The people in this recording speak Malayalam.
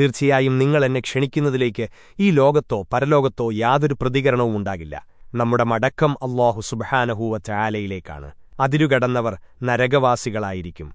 തീർച്ചയായും നിങ്ങൾ എന്നെ ക്ഷണിക്കുന്നതിലേക്ക് ഈ ലോകത്തോ പരലോകത്തോ യാതൊരു പ്രതികരണവും ഉണ്ടാകില്ല. നമ്മുടെ മടക്കം അള്ളാഹു സുബഹാനഹൂവ ചായാലയിലേക്കാണ് അതിരുകടന്നവർ നരകവാസികളായിരിക്കും.